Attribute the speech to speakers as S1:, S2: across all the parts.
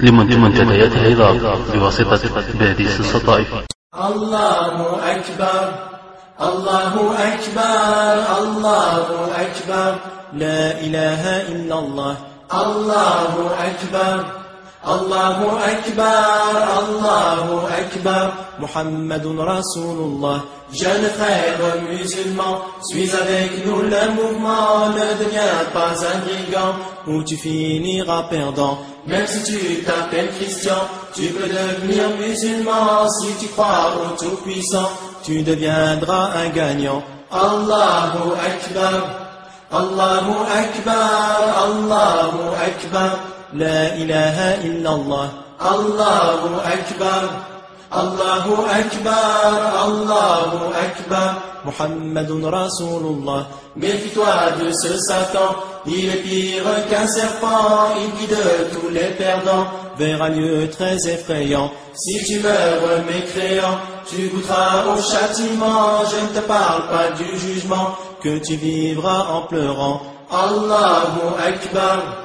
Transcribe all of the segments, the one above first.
S1: لمنتديات العظام بواسطة باديس الصطائف
S2: الله أكبر الله أكبر الله أكبر. لا إله إلا الله. الله أكبر. الله أكبر الله أكبر محمد رسول الله Jeune frère musulman, suis avec nous le mouvement, ne deviens pas un brigand, ou tu finiras perdant. Même si tu t'appelles Christian, tu peux devenir musulman, si tu crois au Tout-Puissant, tu deviendras un gagnant. Allahu Akbar, Allahu Akbar, Allahu Akbar. لا إله إلا الله الله أكبر الله أكبر الله أكبر محمد رسول الله Méfie-toi de ce Satan, il est pire qu'un serpent, il guide tous les perdants vers un lieu très effrayant. Si tu meurs mécréant, tu goûteras au châtiment, je ne te parle pas du jugement, que tu vivras en pleurant. Allahu Akbar.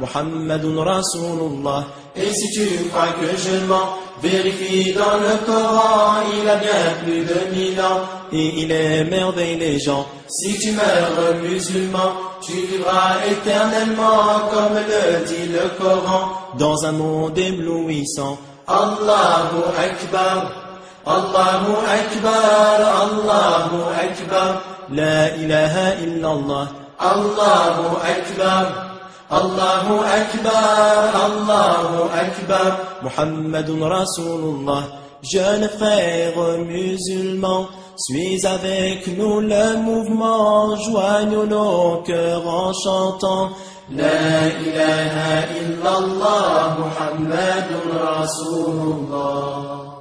S2: محمد رسول الله Et si tu crois que je mens, vérifie dans le Coran, il a bien plus de mille ans, et il émerveille les gens. Si tu meurs musulman, tu vivras éternellement, comme le dit le Coran, dans un monde éblouissant. Allahu Akbar, Allahu Akbar, Allahu Akbar, La ilaha illallah, Allahu Akbar. الله أكبر الله أكبر محمد رسول الله Jeunes frères musulmans, suis avec nous le mouvement, joignons nos cœurs en chantant La ilaha illallah Muhammadun Rasulullah.